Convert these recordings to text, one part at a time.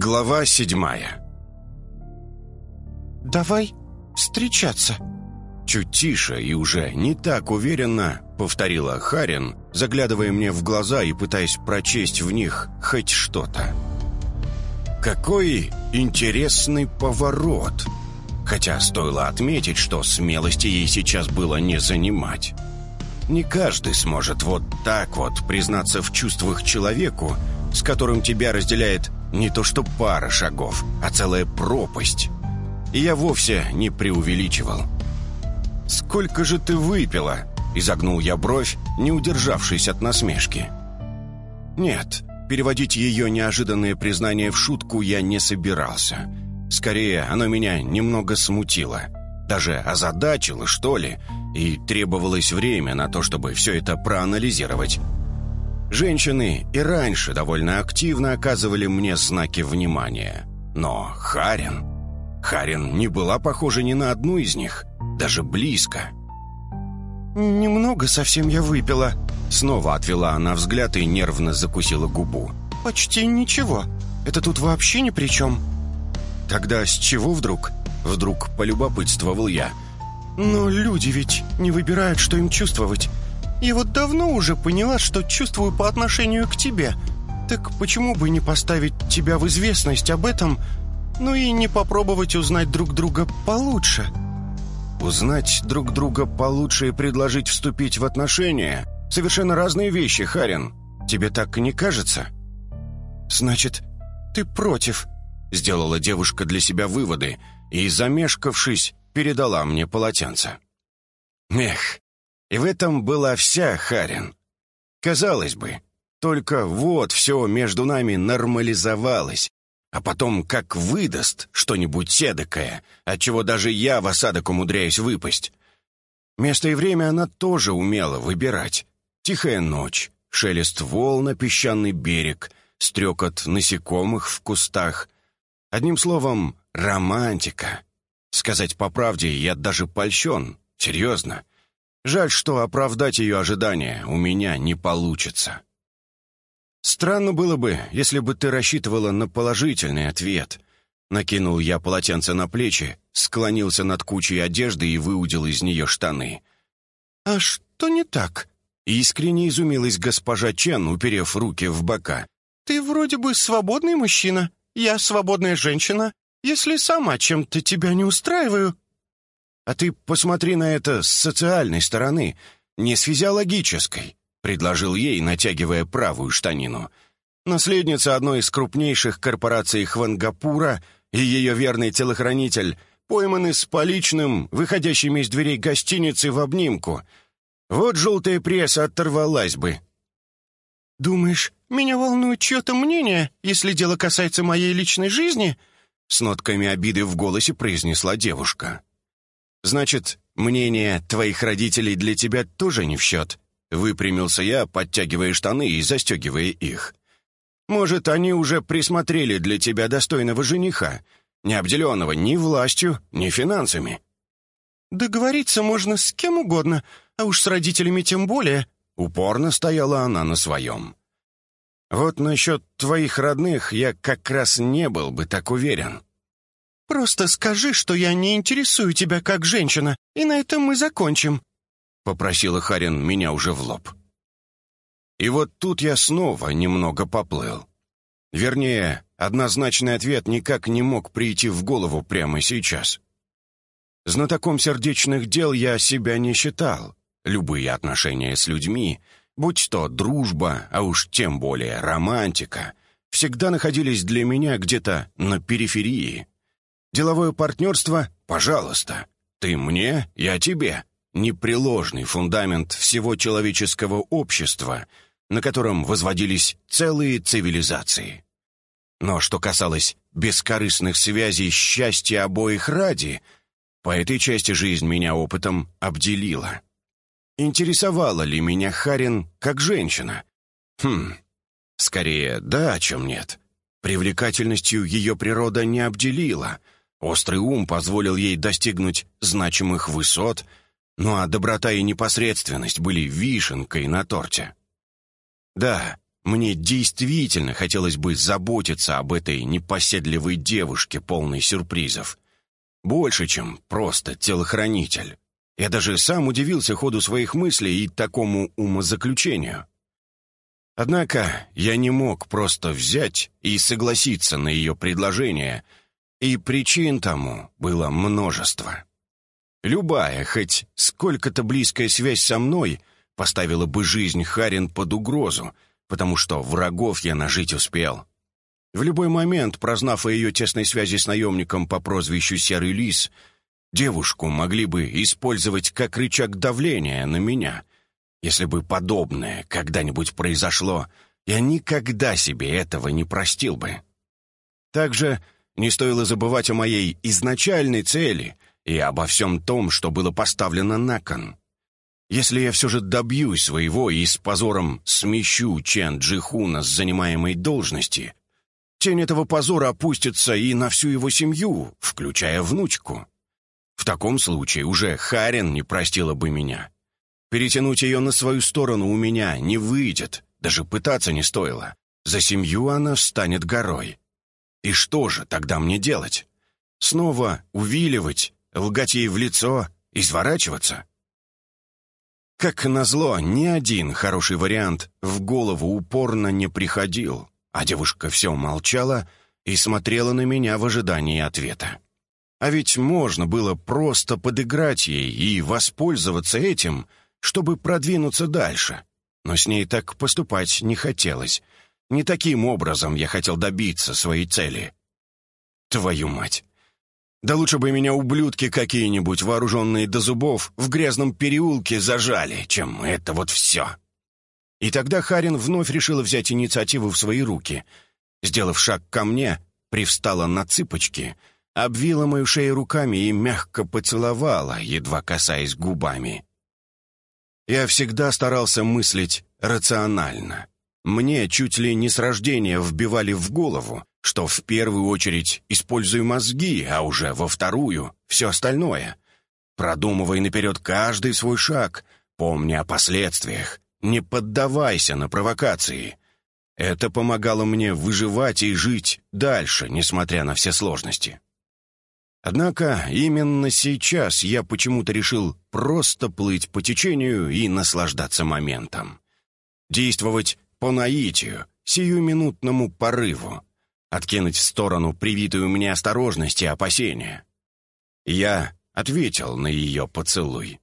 Глава седьмая «Давай встречаться», Чуть тише и уже не так уверенно повторила Харин, заглядывая мне в глаза и пытаясь прочесть в них хоть что-то. Какой интересный поворот! Хотя стоило отметить, что смелости ей сейчас было не занимать. Не каждый сможет вот так вот признаться в чувствах человеку, с которым тебя разделяет не то что пара шагов, а целая пропасть. И я вовсе не преувеличивал. «Сколько же ты выпила?» — изогнул я бровь, не удержавшись от насмешки. «Нет, переводить ее неожиданное признание в шутку я не собирался. Скорее, оно меня немного смутило. Даже озадачило, что ли, и требовалось время на то, чтобы все это проанализировать. Женщины и раньше довольно активно оказывали мне знаки внимания. Но Харин... Харин не была похожа ни на одну из них даже близко. «Немного совсем я выпила», — снова отвела она взгляд и нервно закусила губу. «Почти ничего. Это тут вообще ни при чем». «Тогда с чего вдруг?» — вдруг полюбопытствовал я. «Но люди ведь не выбирают, что им чувствовать. И вот давно уже поняла, что чувствую по отношению к тебе. Так почему бы не поставить тебя в известность об этом, ну и не попробовать узнать друг друга получше?» Узнать друг друга получше и предложить вступить в отношения — совершенно разные вещи, Харин. Тебе так не кажется? Значит, ты против? Сделала девушка для себя выводы и, замешкавшись, передала мне полотенце. Эх, и в этом была вся Харин. Казалось бы, только вот все между нами нормализовалось, а потом как выдаст что-нибудь седокое, отчего даже я в осадок умудряюсь выпасть. Место и время она тоже умела выбирать. Тихая ночь, шелест волн песчаный берег, стрекот насекомых в кустах. Одним словом, романтика. Сказать по правде, я даже польщен, серьезно. Жаль, что оправдать ее ожидания у меня не получится. «Странно было бы, если бы ты рассчитывала на положительный ответ». Накинул я полотенце на плечи, склонился над кучей одежды и выудил из нее штаны. «А что не так?» Искренне изумилась госпожа Чен, уперев руки в бока. «Ты вроде бы свободный мужчина, я свободная женщина. Если сама чем-то тебя не устраиваю...» «А ты посмотри на это с социальной стороны, не с физиологической. — предложил ей, натягивая правую штанину. Наследница одной из крупнейших корпораций Хвангапура и ее верный телохранитель пойманы с поличным, выходящим из дверей гостиницы в обнимку. Вот желтая пресса оторвалась бы. «Думаешь, меня волнует чье-то мнение, если дело касается моей личной жизни?» С нотками обиды в голосе произнесла девушка. «Значит, мнение твоих родителей для тебя тоже не в счет?» Выпрямился я, подтягивая штаны и застегивая их. «Может, они уже присмотрели для тебя достойного жениха, не обделенного ни властью, ни финансами?» «Договориться можно с кем угодно, а уж с родителями тем более», — упорно стояла она на своем. «Вот насчет твоих родных я как раз не был бы так уверен». «Просто скажи, что я не интересую тебя как женщина, и на этом мы закончим», попросила Харин меня уже в лоб. И вот тут я снова немного поплыл. Вернее, однозначный ответ никак не мог прийти в голову прямо сейчас. Знатоком сердечных дел я себя не считал. Любые отношения с людьми, будь то дружба, а уж тем более романтика, всегда находились для меня где-то на периферии. Деловое партнерство — пожалуйста. Ты мне, я тебе непреложный фундамент всего человеческого общества, на котором возводились целые цивилизации. Но что касалось бескорыстных связей счастья обоих ради, по этой части жизнь меня опытом обделила. Интересовала ли меня Харин как женщина? Хм, скорее да, чем нет. Привлекательностью ее природа не обделила. Острый ум позволил ей достигнуть значимых высот — ну а доброта и непосредственность были вишенкой на торте. Да, Мне действительно хотелось бы заботиться об этой непоседливой девушке, полной сюрпризов. Больше, чем просто телохранитель. Я даже сам удивился ходу своих мыслей и такому умозаключению. Однако я не мог просто взять и согласиться на ее предложение, и причин тому было множество. Любая, хоть сколько-то близкая связь со мной поставила бы жизнь Харин под угрозу, потому что врагов я нажить успел. В любой момент, прознав о ее тесной связи с наемником по прозвищу Серый Лис, девушку могли бы использовать как рычаг давления на меня. Если бы подобное когда-нибудь произошло, я никогда себе этого не простил бы. Также не стоило забывать о моей изначальной цели и обо всем том, что было поставлено на кон. Если я все же добьюсь своего и с позором смещу Чен Джихуна с занимаемой должности, тень этого позора опустится и на всю его семью, включая внучку. В таком случае уже Харин не простила бы меня. Перетянуть ее на свою сторону у меня не выйдет, даже пытаться не стоило. За семью она встанет горой. И что же тогда мне делать? Снова увиливать, лгать ей в лицо, изворачиваться? Как назло, ни один хороший вариант в голову упорно не приходил, а девушка все молчала и смотрела на меня в ожидании ответа. А ведь можно было просто подыграть ей и воспользоваться этим, чтобы продвинуться дальше. Но с ней так поступать не хотелось. Не таким образом я хотел добиться своей цели. Твою мать! Да лучше бы меня ублюдки какие-нибудь, вооруженные до зубов, в грязном переулке зажали, чем это вот все. И тогда Харин вновь решила взять инициативу в свои руки. Сделав шаг ко мне, привстала на цыпочки, обвила мою шею руками и мягко поцеловала, едва касаясь губами. Я всегда старался мыслить рационально. Мне чуть ли не с рождения вбивали в голову, что в первую очередь используй мозги, а уже во вторую — все остальное. Продумывай наперед каждый свой шаг, помни о последствиях, не поддавайся на провокации. Это помогало мне выживать и жить дальше, несмотря на все сложности. Однако именно сейчас я почему-то решил просто плыть по течению и наслаждаться моментом. Действовать по наитию, сиюминутному порыву, откинуть в сторону привитую мне осторожность и опасения. Я ответил на ее поцелуй.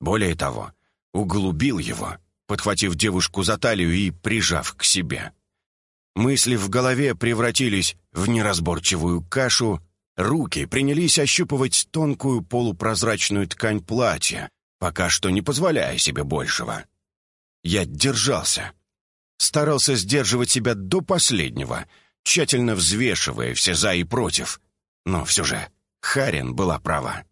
Более того, углубил его, подхватив девушку за талию и прижав к себе. Мысли в голове превратились в неразборчивую кашу, руки принялись ощупывать тонкую полупрозрачную ткань платья, пока что не позволяя себе большего. Я держался. Старался сдерживать себя до последнего — тщательно взвешивая все «за» и «против». Но все же Харин была права.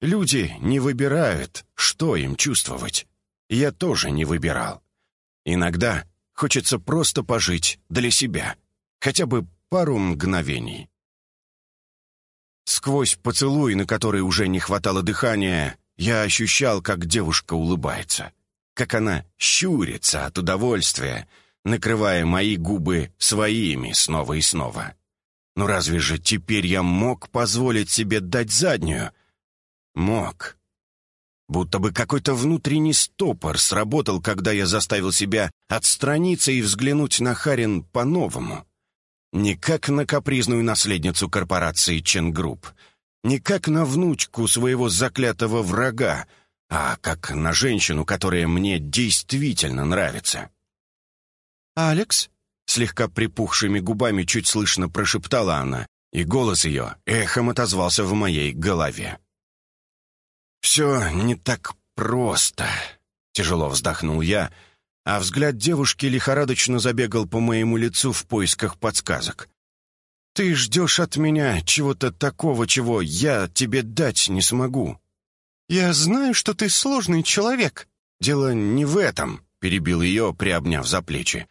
Люди не выбирают, что им чувствовать. Я тоже не выбирал. Иногда хочется просто пожить для себя, хотя бы пару мгновений. Сквозь поцелуй, на который уже не хватало дыхания, я ощущал, как девушка улыбается, как она щурится от удовольствия, накрывая мои губы своими снова и снова. Но разве же теперь я мог позволить себе дать заднюю? Мог. Будто бы какой-то внутренний стопор сработал, когда я заставил себя отстраниться и взглянуть на Харин по-новому. Не как на капризную наследницу корпорации Ченгрупп, не как на внучку своего заклятого врага, а как на женщину, которая мне действительно нравится. «Алекс?» — слегка припухшими губами чуть слышно прошептала она, и голос ее эхом отозвался в моей голове. «Все не так просто», — тяжело вздохнул я, а взгляд девушки лихорадочно забегал по моему лицу в поисках подсказок. «Ты ждешь от меня чего-то такого, чего я тебе дать не смогу». «Я знаю, что ты сложный человек». «Дело не в этом», — перебил ее, приобняв за плечи.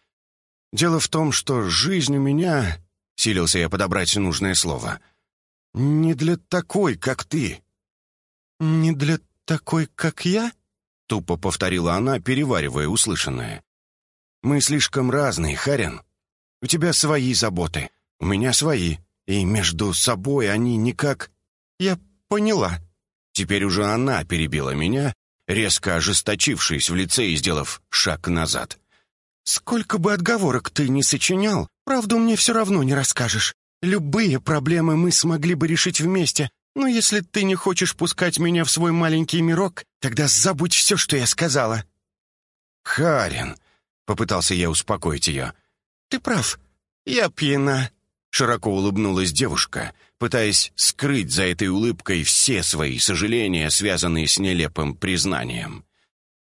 Дело в том, что жизнь у меня, — силился я подобрать нужное слово, — не для такой, как ты. «Не для такой, как я?» — тупо повторила она, переваривая услышанное. Мы слишком разные, Харин. У тебя свои заботы, у меня свои, и между собой они никак...» «Я поняла». Теперь уже она перебила меня, резко ожесточившись в лице и сделав шаг назад. «Сколько бы отговорок ты ни сочинял, правду мне все равно не расскажешь. Любые проблемы мы смогли бы решить вместе, но если ты не хочешь пускать меня в свой маленький мирок, тогда забудь все, что я сказала». «Харин», — попытался я успокоить ее. «Ты прав. Я пьяна», — широко улыбнулась девушка, пытаясь скрыть за этой улыбкой все свои сожаления, связанные с нелепым признанием.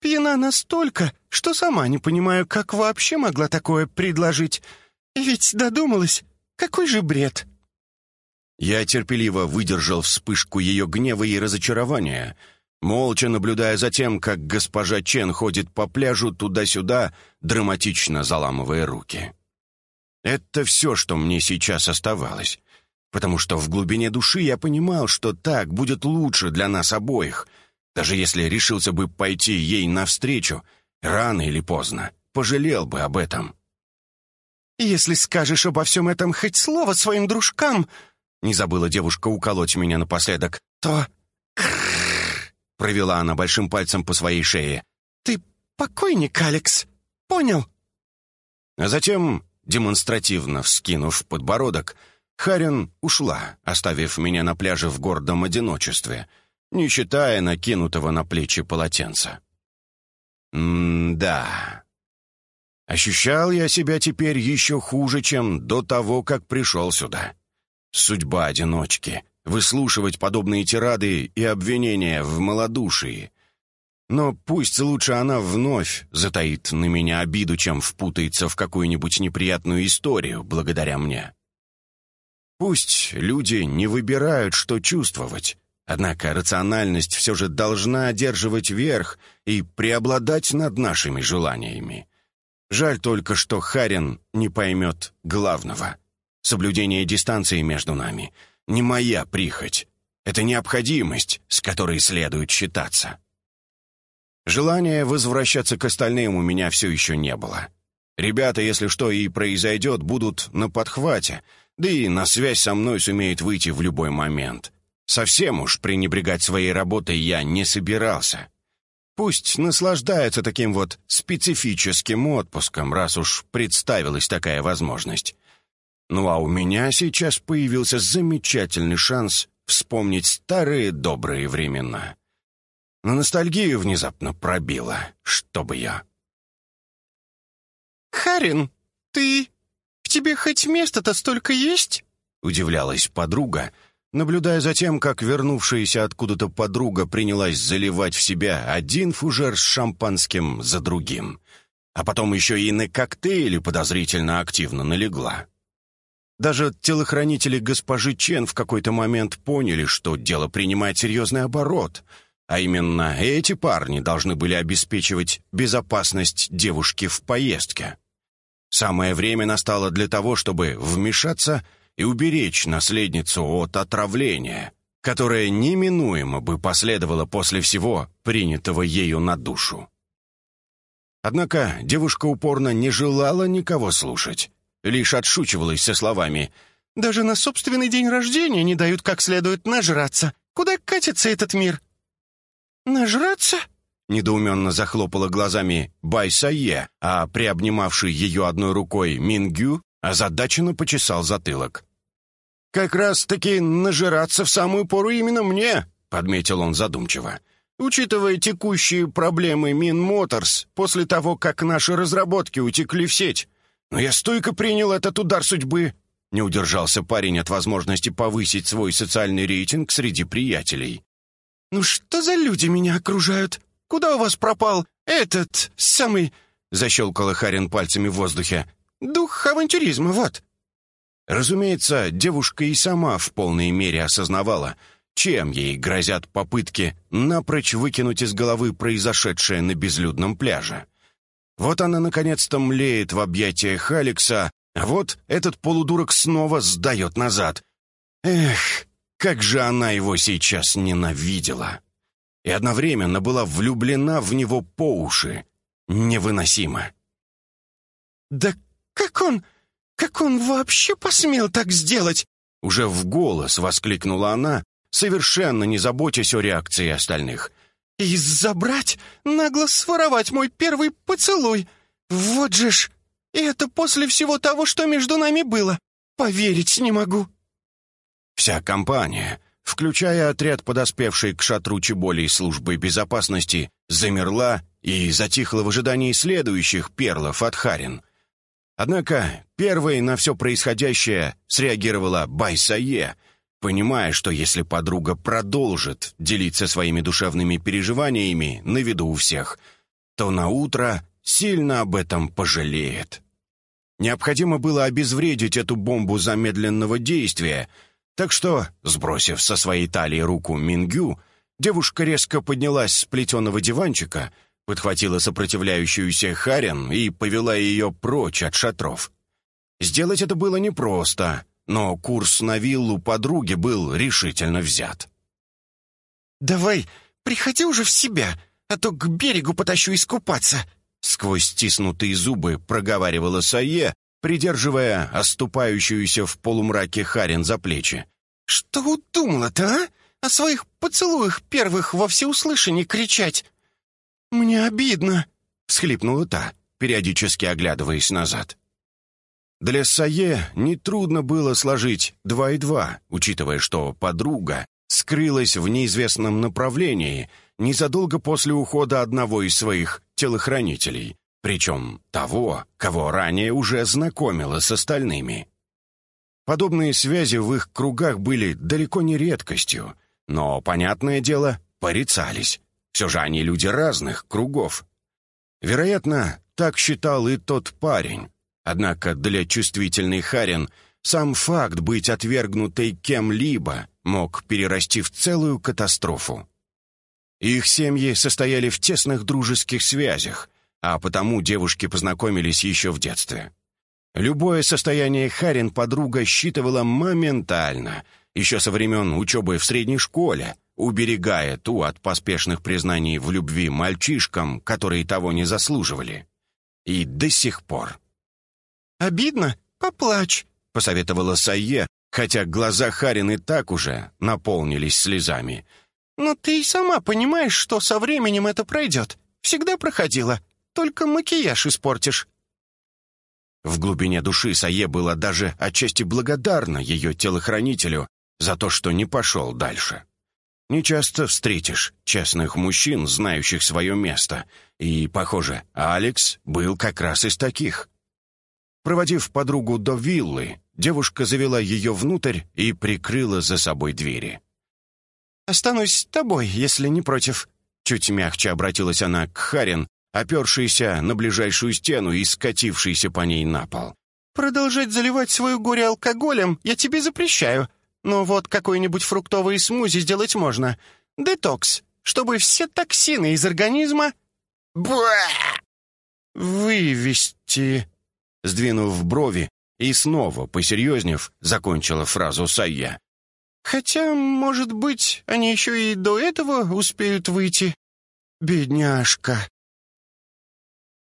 «Пьяна настолько, что сама не понимаю, как вообще могла такое предложить. Ведь додумалась. Какой же бред!» Я терпеливо выдержал вспышку ее гнева и разочарования, молча наблюдая за тем, как госпожа Чен ходит по пляжу туда-сюда, драматично заламывая руки. Это все, что мне сейчас оставалось, потому что в глубине души я понимал, что так будет лучше для нас обоих, даже если решился бы пойти ей навстречу, рано или поздно, пожалел бы об этом. «Если скажешь обо всем этом хоть слово своим дружкам», не забыла девушка уколоть меня напоследок, то... провела она большим пальцем по своей шее. «Ты покойник, Алекс, понял?» А затем, демонстративно вскинув подбородок, Харин ушла, оставив меня на пляже в гордом одиночестве, не считая накинутого на плечи полотенца. М-да, Ощущал я себя теперь еще хуже, чем до того, как пришел сюда. Судьба одиночки — выслушивать подобные тирады и обвинения в малодушии. Но пусть лучше она вновь затаит на меня обиду, чем впутается в какую-нибудь неприятную историю благодаря мне. Пусть люди не выбирают, что чувствовать, однако рациональность все же должна одерживать верх и преобладать над нашими желаниями. Жаль только, что Харин не поймет главного. Соблюдение дистанции между нами — не моя прихоть. Это необходимость, с которой следует считаться. Желания возвращаться к остальным у меня все еще не было. Ребята, если что и произойдет, будут на подхвате, да и на связь со мной сумеют выйти в любой момент. Совсем уж пренебрегать своей работой я не собирался. Пусть наслаждается таким вот специфическим отпуском, раз уж представилась такая возможность. Ну а у меня сейчас появился замечательный шанс вспомнить старые добрые времена. На ностальгию внезапно пробило, чтобы я. «Харин, ты... В тебе хоть место-то столько есть?» — удивлялась подруга, наблюдая за тем, как вернувшаяся откуда-то подруга принялась заливать в себя один фужер с шампанским за другим, а потом еще и на коктейли подозрительно активно налегла. Даже телохранители госпожи Чен в какой-то момент поняли, что дело принимает серьезный оборот, а именно эти парни должны были обеспечивать безопасность девушки в поездке. Самое время настало для того, чтобы вмешаться и уберечь наследницу от отравления, которое неминуемо бы последовало после всего, принятого ею на душу. Однако девушка упорно не желала никого слушать, лишь отшучивалась со словами «Даже на собственный день рождения не дают как следует нажраться. Куда катится этот мир?» «Нажраться?» Недоуменно захлопала глазами Бай Сайе, а приобнимавший ее одной рукой Мингю озадаченно почесал затылок. «Как раз-таки нажираться в самую пору именно мне», — подметил он задумчиво. «Учитывая текущие проблемы Мин Моторс после того, как наши разработки утекли в сеть. Но я стойко принял этот удар судьбы». Не удержался парень от возможности повысить свой социальный рейтинг среди приятелей. «Ну что за люди меня окружают? Куда у вас пропал этот самый...» Защелкала Харин пальцами в воздухе. Дух авантюризма, вот». Разумеется, девушка и сама в полной мере осознавала, чем ей грозят попытки напрочь выкинуть из головы произошедшее на безлюдном пляже. Вот она наконец-то млеет в объятиях Алекса, а вот этот полудурок снова сдает назад. Эх, как же она его сейчас ненавидела! И одновременно была влюблена в него по уши. Невыносимо. «Да как он... как он вообще посмел так сделать?» Уже в голос воскликнула она, совершенно не заботясь о реакции остальных. «И забрать, нагло своровать мой первый поцелуй! Вот же ж! И это после всего того, что между нами было! Поверить не могу!» Вся компания, включая отряд, подоспевший к шатру Чеболей службы безопасности, замерла и затихла в ожидании следующих перлов от Харин. Однако первой на все происходящее среагировала Байсае, понимая, что если подруга продолжит делиться своими душевными переживаниями на виду у всех, то на утро сильно об этом пожалеет. Необходимо было обезвредить эту бомбу замедленного действия, так что, сбросив со своей талии руку Мингю, девушка резко поднялась с плетеного диванчика, подхватила сопротивляющуюся Харен и повела ее прочь от шатров. Сделать это было непросто, но курс на виллу подруги был решительно взят. «Давай, приходи уже в себя, а то к берегу потащу искупаться», сквозь стиснутые зубы проговаривала Сае, придерживая оступающуюся в полумраке Харин за плечи. «Что удумала-то, а? О своих поцелуях первых во всеуслышание кричать?» «Мне обидно», — всхлипнула та, периодически оглядываясь назад. Для Сае нетрудно было сложить два и два, учитывая, что подруга скрылась в неизвестном направлении незадолго после ухода одного из своих телохранителей, причем того, кого ранее уже знакомила с остальными. Подобные связи в их кругах были далеко не редкостью, но, понятное дело, порицались. Все же они люди разных кругов. Вероятно, так считал и тот парень. Однако для чувствительной Харин сам факт быть отвергнутой кем-либо мог перерасти в целую катастрофу. Их семьи состояли в тесных дружеских связях, а потому девушки познакомились еще в детстве. Любое состояние Харин подруга считывала моментально, еще со времен учебы в средней школе, уберегая ту от поспешных признаний в любви мальчишкам, которые того не заслуживали. И до сих пор. «Обидно? Поплачь», — посоветовала Сайе, хотя глаза Харин и так уже наполнились слезами. «Но ты и сама понимаешь, что со временем это пройдет. Всегда проходила. Только макияж испортишь». В глубине души Сае была даже отчасти благодарна ее телохранителю за то, что не пошел дальше. Не часто встретишь честных мужчин, знающих свое место, и, похоже, Алекс был как раз из таких. Проводив подругу до виллы, девушка завела ее внутрь и прикрыла за собой двери. «Останусь с тобой, если не против», — чуть мягче обратилась она к Харин, опершийся на ближайшую стену и скатившийся по ней на пол. «Продолжать заливать свое горе алкоголем я тебе запрещаю, но вот какой-нибудь фруктовый смузи сделать можно. Детокс, чтобы все токсины из организма...» «Буа!» «Вывести...» Сдвинув брови и снова, посерьезнев, закончила фразу Сайя. «Хотя, может быть, они еще и до этого успеют выйти. Бедняжка!»